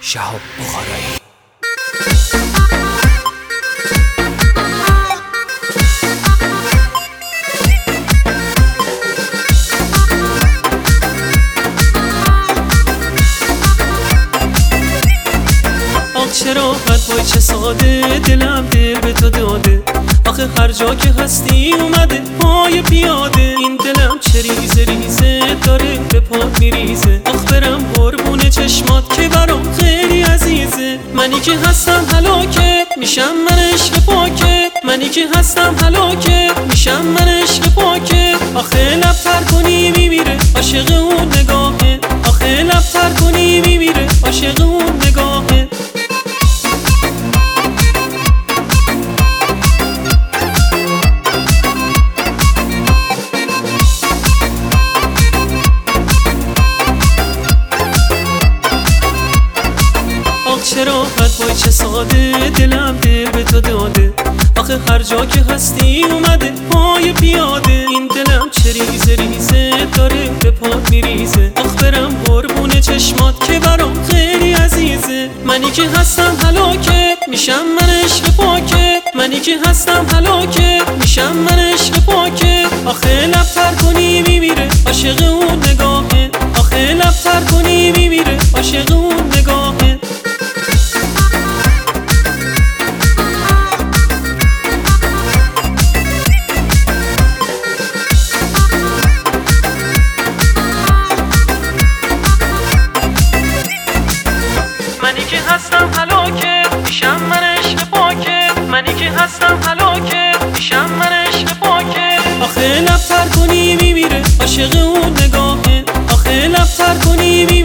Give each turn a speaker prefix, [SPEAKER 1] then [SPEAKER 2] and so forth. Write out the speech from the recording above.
[SPEAKER 1] شهاب بخارایی.
[SPEAKER 2] چرا وای چه ساده دلم دل به تو داده؟ آخه هر جا که هستی اومده پای پیاده. این دلم چه ریزه ریزه داره به پا میریزه. آخ برم قربون چشمات که برام منی که هستم هلاکت میشم من عشق پاکت. منی که هستم هلاکت میشم من عشق پاکت. چرا وای چه ساده دلم دل به تو داده. آخه هر جا که هستی اومده پای پیاده. این دلم چه ریزه ریزه داره به پا میریزه. آخ برم قربون چشمات که برام خیلی عزیزه. منی که هستم هلاکت میشم من عشق پاکت. منی که هستم هلاکت میشم من عشق پاکت. آخه لب تر کنی میمیره عاشق اون نگاهه. آخه لب تر کنی میمیره عاشق اون منی که هستم هلاکت میشم من عشق پاکت منی که هستم هلاکت میشم من عشق پاکت آخه لب تر کنی میمیره عاشق اون نگاهه. آخه لب تر کنی میمیره.